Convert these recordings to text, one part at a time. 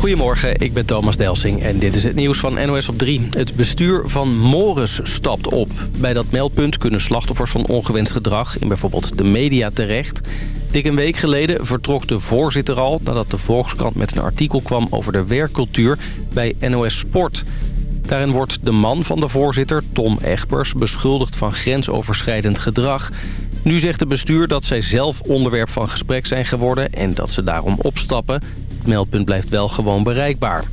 Goedemorgen, ik ben Thomas Delsing en dit is het nieuws van NOS op 3. Het bestuur van Morris stapt op. Bij dat meldpunt kunnen slachtoffers van ongewenst gedrag in bijvoorbeeld de media terecht. Dik een week geleden vertrok de voorzitter al nadat de Volkskrant met een artikel kwam over de werkcultuur bij NOS Sport. Daarin wordt de man van de voorzitter, Tom Egbers, beschuldigd van grensoverschrijdend gedrag. Nu zegt het bestuur dat zij zelf onderwerp van gesprek zijn geworden en dat ze daarom opstappen. Het meldpunt blijft wel gewoon bereikbaar.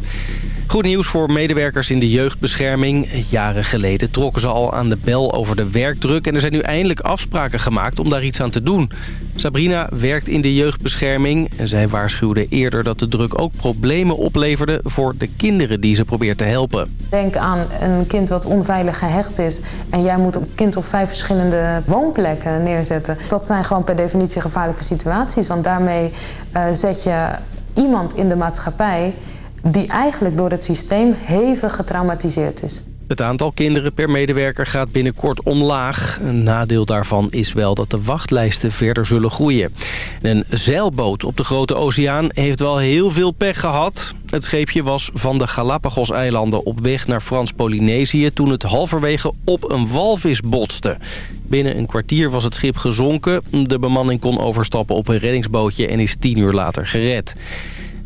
Goed nieuws voor medewerkers in de jeugdbescherming. Jaren geleden trokken ze al aan de bel over de werkdruk... en er zijn nu eindelijk afspraken gemaakt om daar iets aan te doen. Sabrina werkt in de jeugdbescherming. En zij waarschuwde eerder dat de druk ook problemen opleverde... voor de kinderen die ze probeert te helpen. Denk aan een kind wat onveilig gehecht is... en jij moet het kind op vijf verschillende woonplekken neerzetten. Dat zijn gewoon per definitie gevaarlijke situaties. Want daarmee uh, zet je iemand in de maatschappij die eigenlijk door het systeem hevig getraumatiseerd is. Het aantal kinderen per medewerker gaat binnenkort omlaag. Een nadeel daarvan is wel dat de wachtlijsten verder zullen groeien. Een zeilboot op de Grote Oceaan heeft wel heel veel pech gehad. Het scheepje was van de Galapagos-eilanden op weg naar Frans-Polynesië... toen het halverwege op een walvis botste. Binnen een kwartier was het schip gezonken. De bemanning kon overstappen op een reddingsbootje en is tien uur later gered.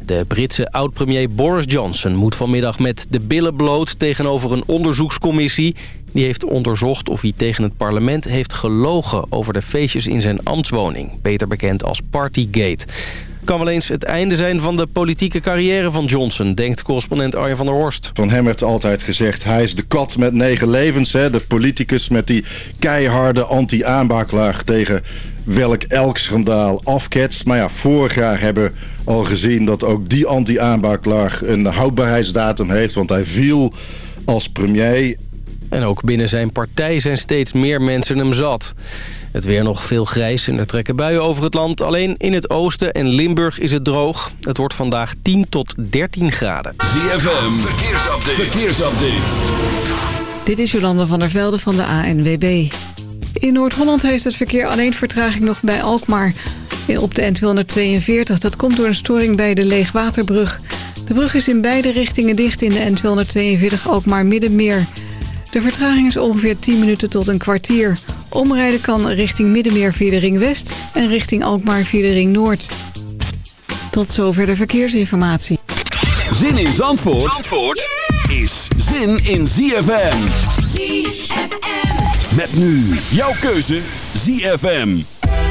De Britse oud-premier Boris Johnson moet vanmiddag met de billen bloot tegenover een onderzoekscommissie. Die heeft onderzocht of hij tegen het parlement heeft gelogen over de feestjes in zijn ambtswoning. Beter bekend als Partygate. Kan wel eens het einde zijn van de politieke carrière van Johnson, denkt correspondent Arjen van der Horst. Van hem werd altijd gezegd, hij is de kat met negen levens. Hè? De politicus met die keiharde anti-aanbaklaag tegen welk elk schandaal afketst. Maar ja, vorig jaar hebben we al gezien dat ook die anti-aanbaklaag een houdbaarheidsdatum heeft. Want hij viel als premier. En ook binnen zijn partij zijn steeds meer mensen hem zat. Het weer nog veel grijs en er trekken buien over het land. Alleen in het oosten en Limburg is het droog. Het wordt vandaag 10 tot 13 graden. ZFM, verkeersupdate. verkeersupdate. Dit is Jolanda van der Velde van de ANWB. In Noord-Holland heeft het verkeer alleen vertraging nog bij Alkmaar. Op de N242. Dat komt door een storing bij de Leegwaterbrug. De brug is in beide richtingen dicht in de N242 Alkmaar Middenmeer. De vertraging is ongeveer 10 minuten tot een kwartier. Omrijden kan richting Middenmeer via de Ring West en richting Alkmaar via de Ring Noord. Tot zover de verkeersinformatie. Zin in Zandvoort, Zandvoort is zin in ZFM. ZFM. Met nu jouw keuze ZFM.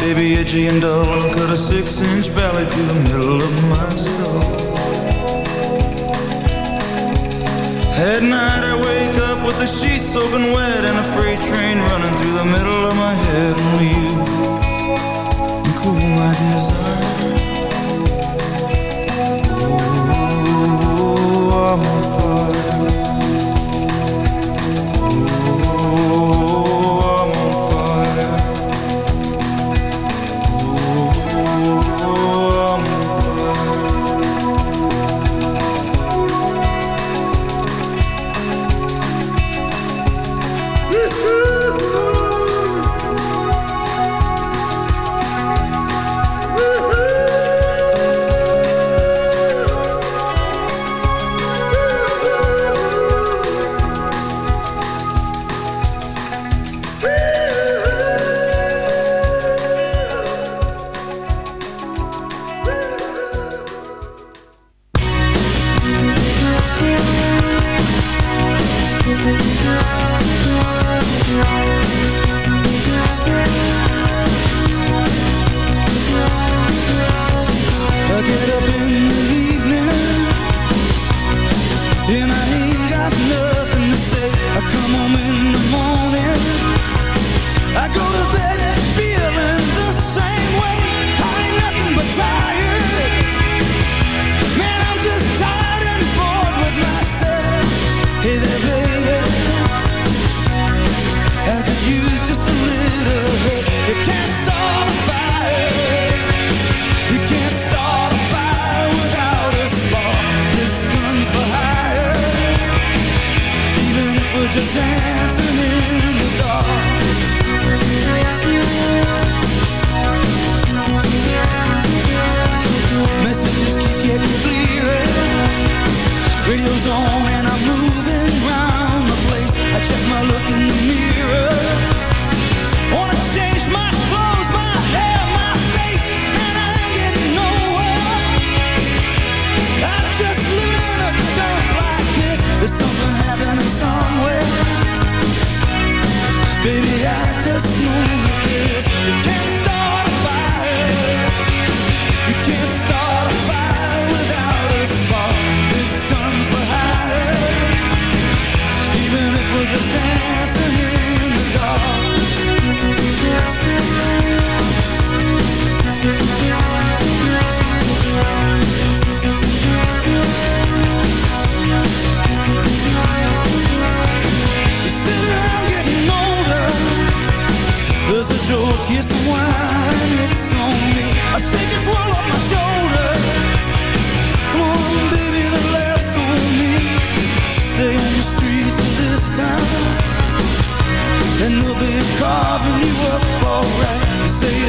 Baby, edgy and dull, cut a six-inch valley through the middle of my skull. At night I wake up with the sheets soaking wet and a freight train running through the middle of my head. Only you can cool my desire. Oh, I'm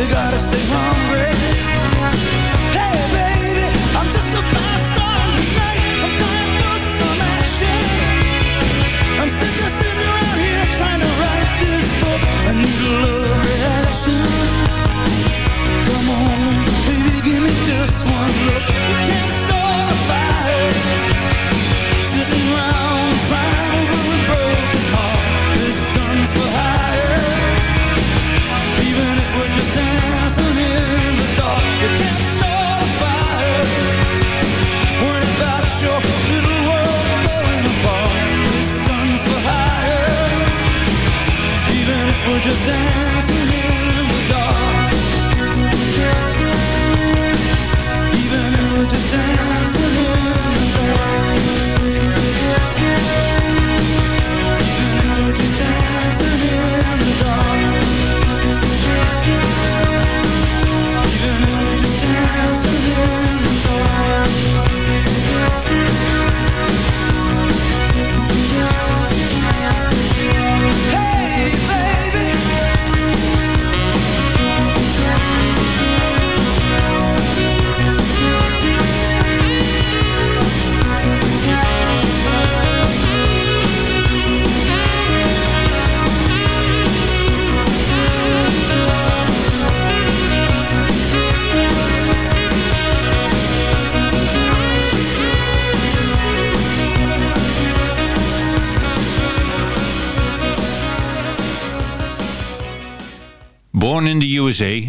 gotta stay hungry. Hey baby, I'm just a just down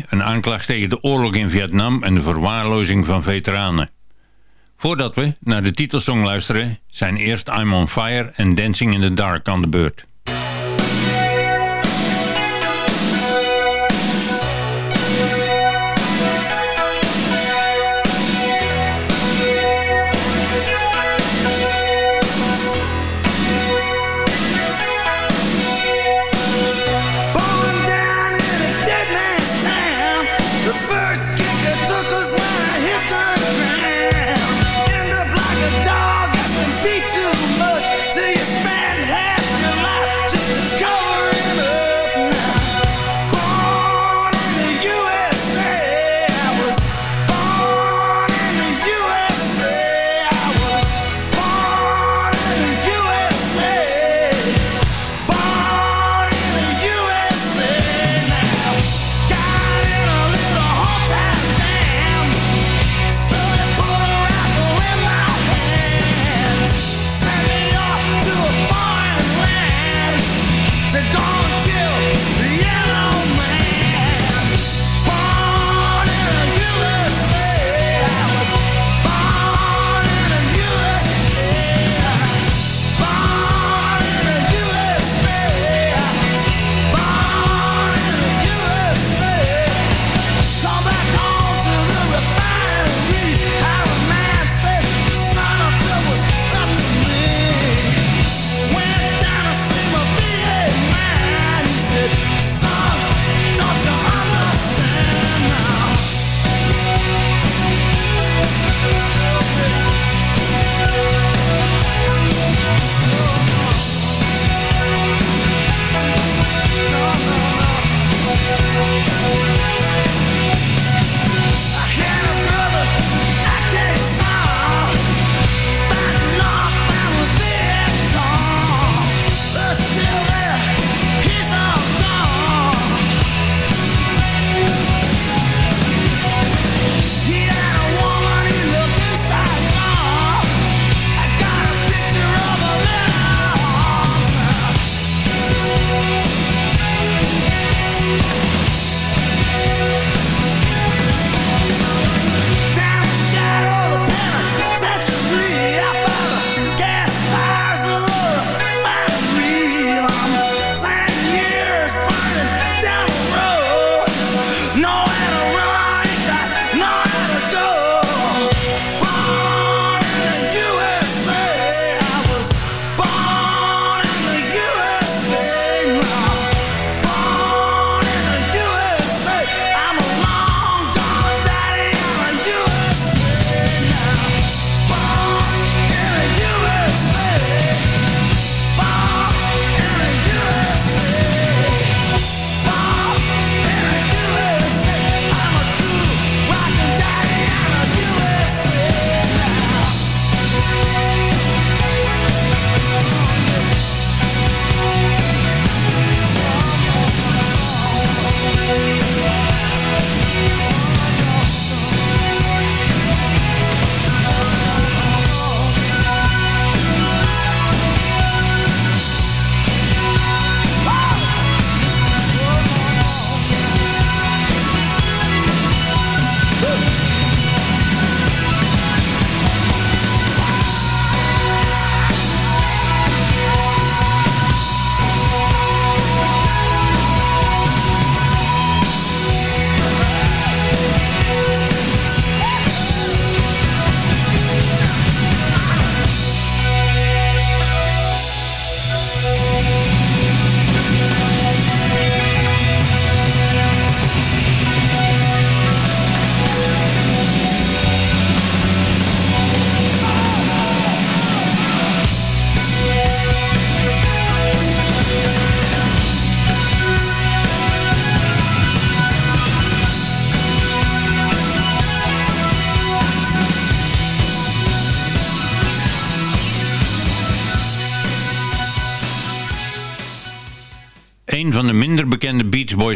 een aanklacht tegen de oorlog in Vietnam en de verwaarlozing van veteranen. Voordat we naar de titelsong luisteren, zijn eerst I'm on Fire en Dancing in the Dark aan de beurt.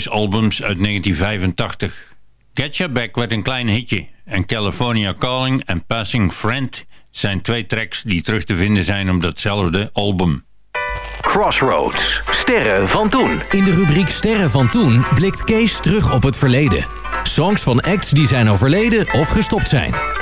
albums uit 1985. Getcha Back werd een klein hitje en California Calling en Passing Friend zijn twee tracks die terug te vinden zijn op datzelfde album. Crossroads, Sterren van Toen. In de rubriek Sterren van Toen blikt Kees terug op het verleden. Songs van acts die zijn overleden of gestopt zijn.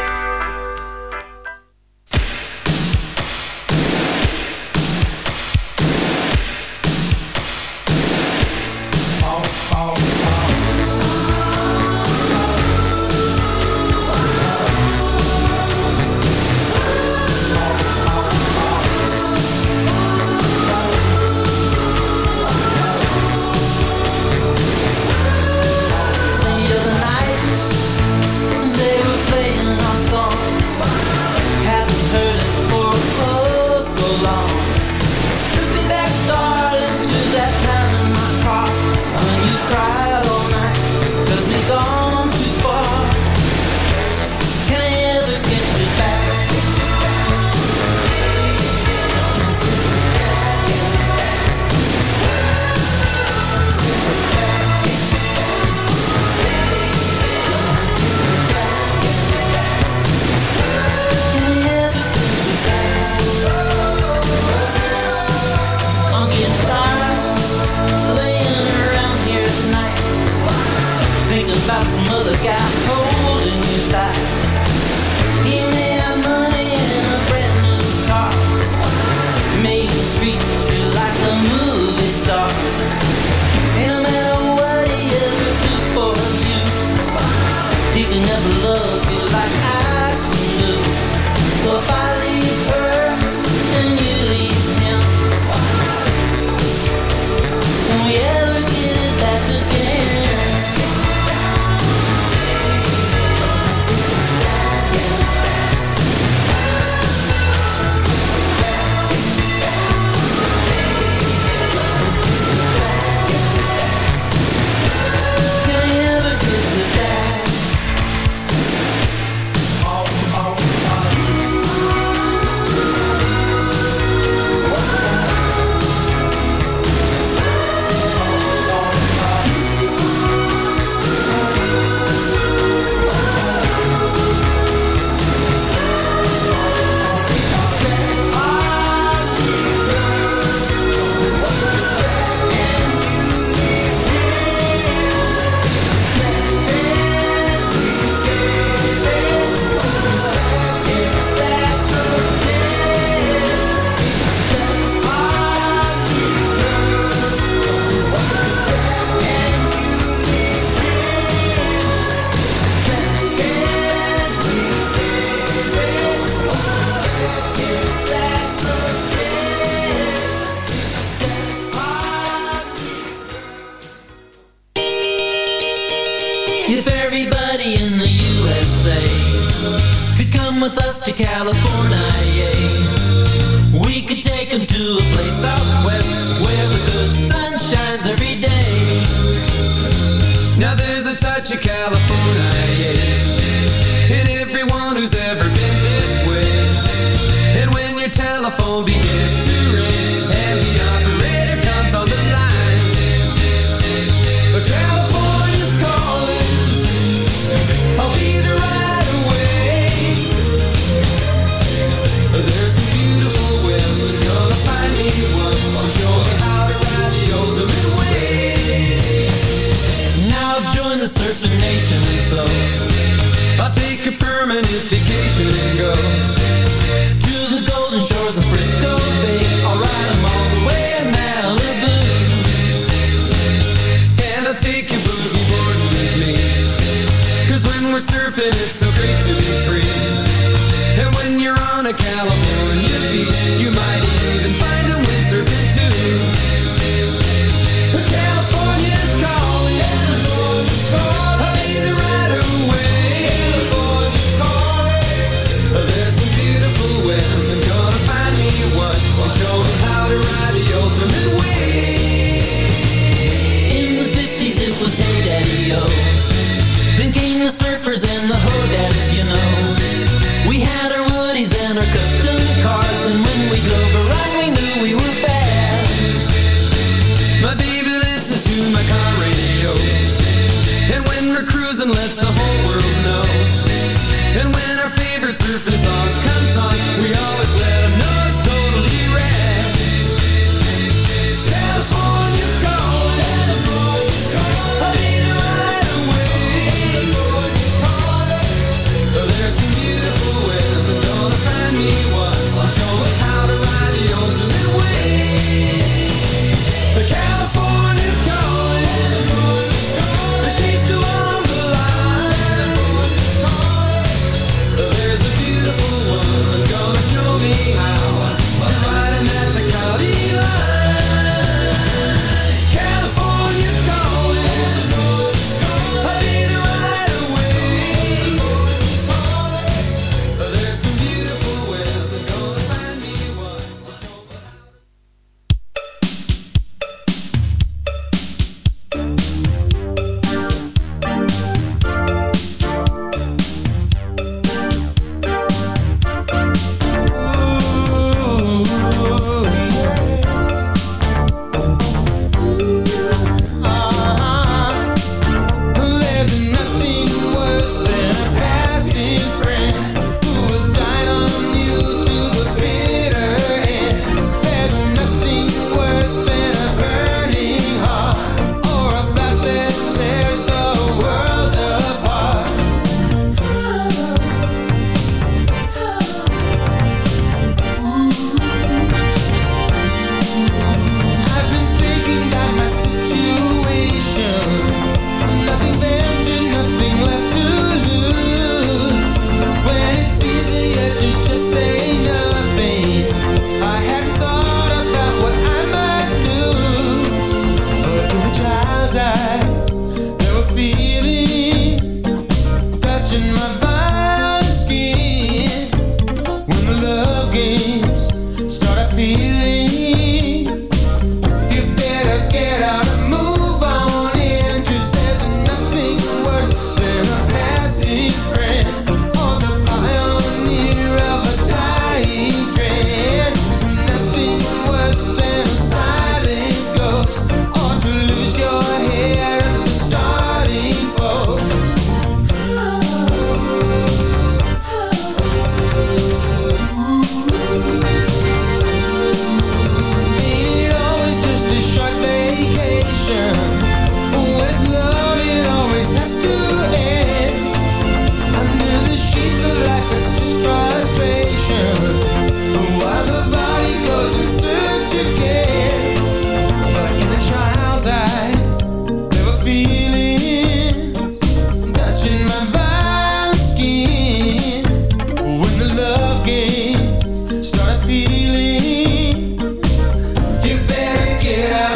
get out.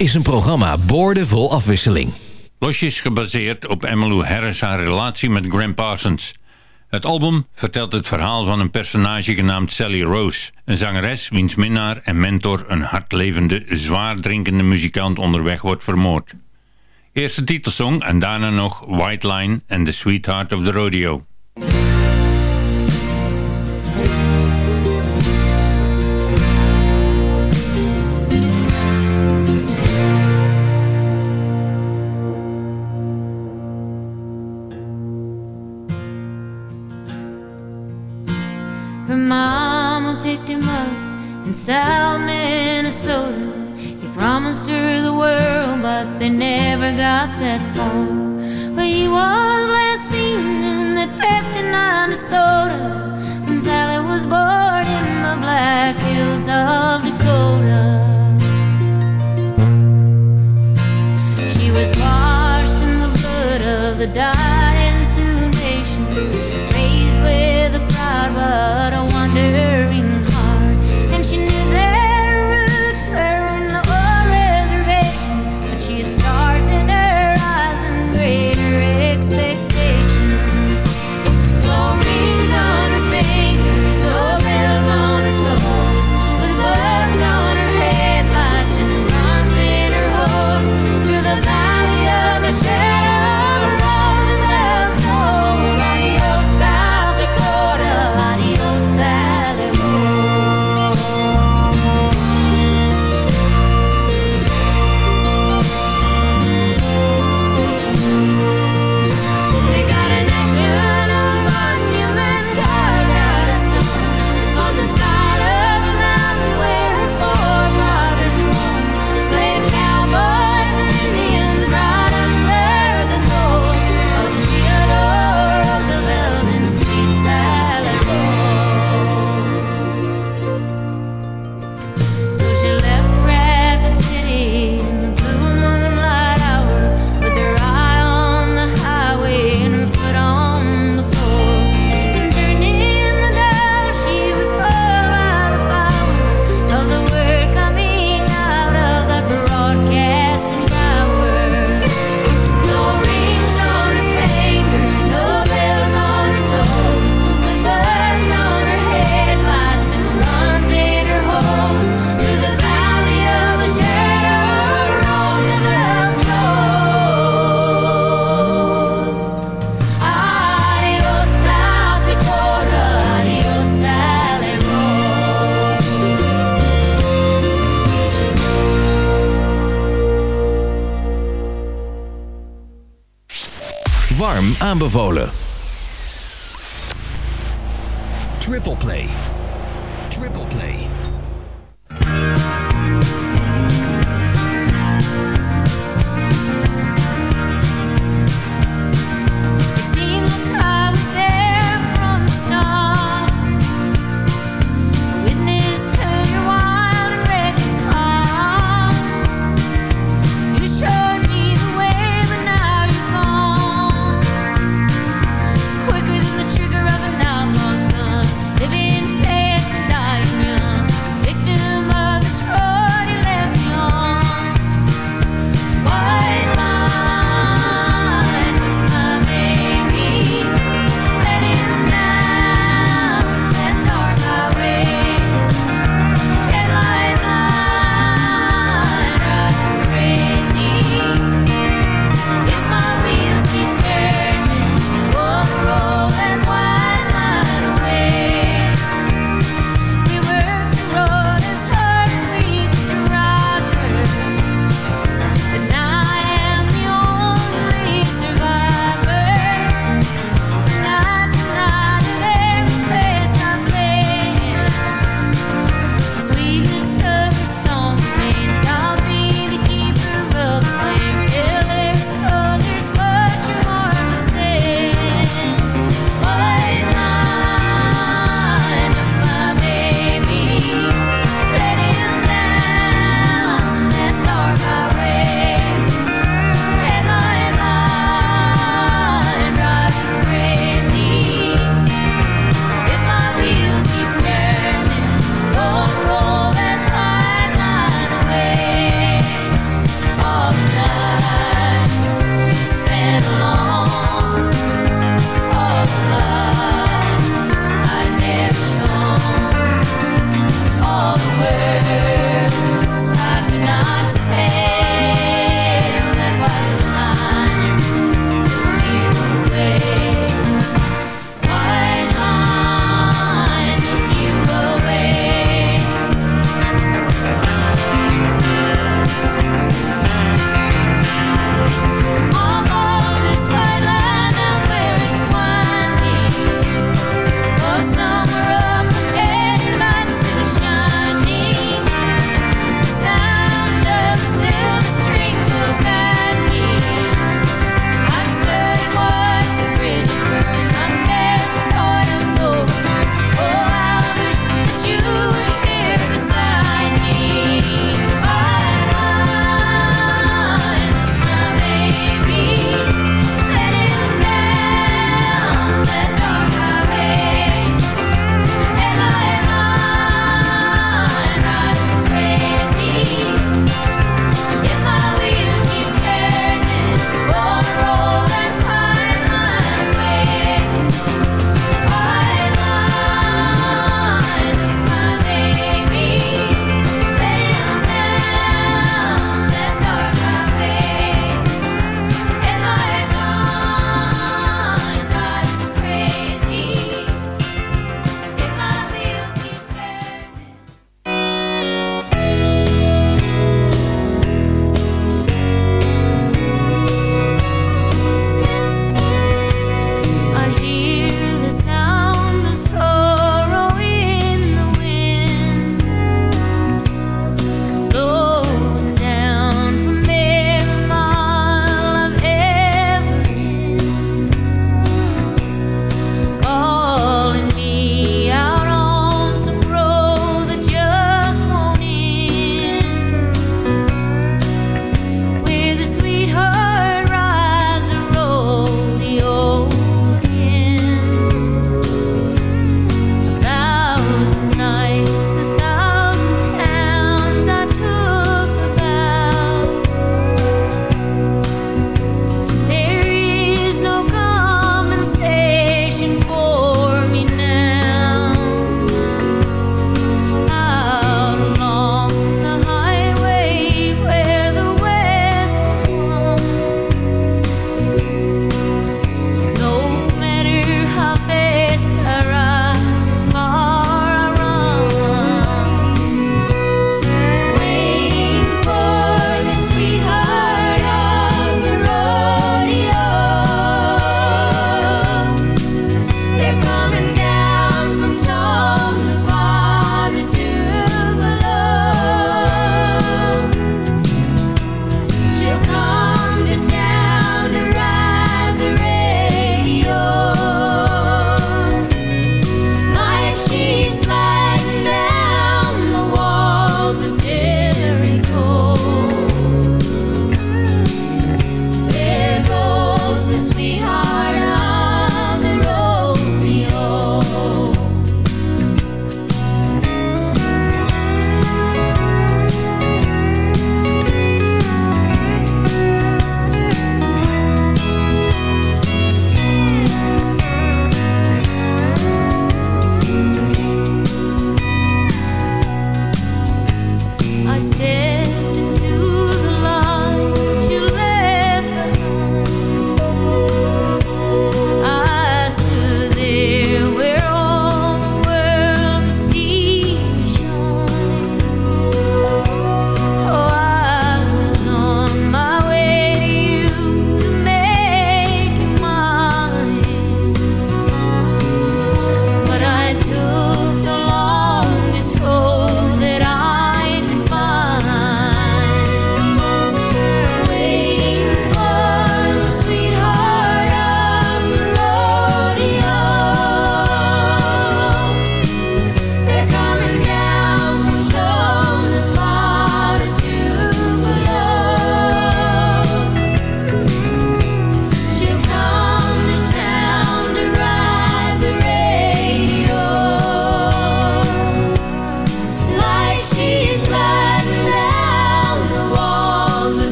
is een programma boordevol afwisseling. Losjes gebaseerd op Emmylou Harris haar relatie met Graham Parsons. Het album vertelt het verhaal van een personage genaamd Sally Rose, een zangeres wiens minnaar en mentor een hardlevende, zwaar drinkende muzikant onderweg wordt vermoord. Eerste titelsong en daarna nog White Line en The Sweetheart of the Rodeo. they never got that far. But he was last seen in that 59 Minnesota, and Sally was born in the Black Hills of Dakota. She was washed in the blood of the dying. Aanbevolen. Triple Play. Triple Play.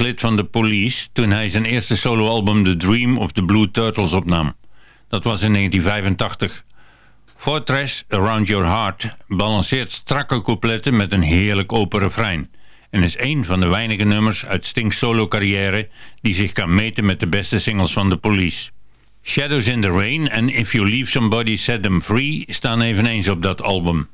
lid van The Police toen hij zijn eerste soloalbum The Dream of the Blue Turtles opnam. Dat was in 1985. Fortress Around Your Heart balanceert strakke coupletten met een heerlijk open refrein en is een van de weinige nummers uit Stings solo carrière die zich kan meten met de beste singles van The Police. Shadows in the Rain en If You Leave Somebody Set Them Free staan eveneens op dat album.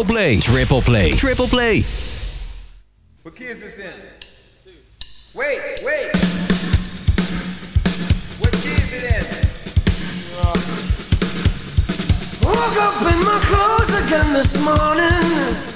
Triple play. Triple play. Triple play. What key is this in? Wait, wait. What key is it in? Woke up in my clothes again this morning.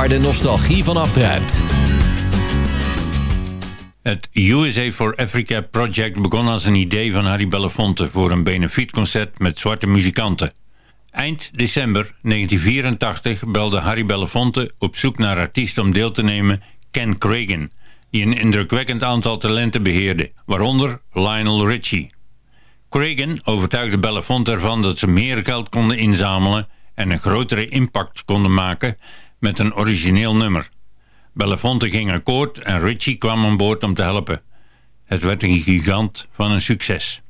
waar de nostalgie van afdruipt. Het USA for Africa Project begon als een idee van Harry Belafonte voor een benefietconcert met zwarte muzikanten. Eind december 1984 belde Harry Belafonte op zoek naar artiesten om deel te nemen Ken Cragen, die een indrukwekkend aantal talenten beheerde, waaronder Lionel Richie. Cragen overtuigde Belafonte ervan dat ze meer geld konden inzamelen en een grotere impact konden maken met een origineel nummer. Belafonte ging akkoord en Richie kwam aan boord om te helpen. Het werd een gigant van een succes.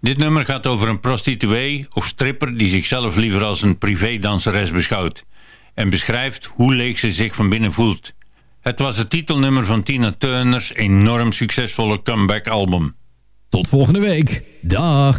Dit nummer gaat over een prostituee of stripper die zichzelf liever als een privédanseres beschouwt en beschrijft hoe leeg ze zich van binnen voelt. Het was het titelnummer van Tina Turner's enorm succesvolle comeback album. Tot volgende week. Dag.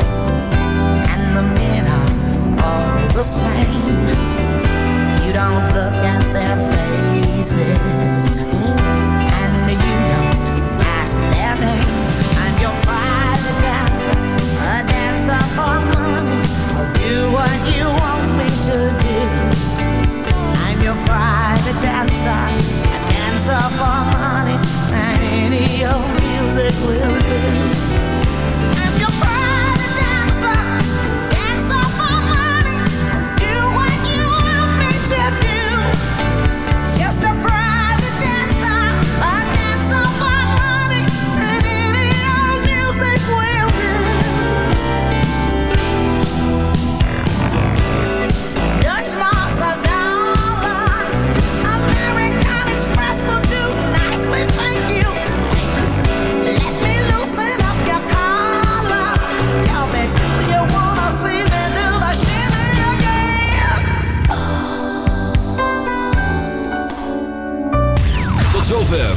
and the men are all the same. You don't look at their faces, and you don't ask their name. I'm your private dancer, a dancer for do what you want me to do. I'm your private dancer, a dancer for money, and any old music will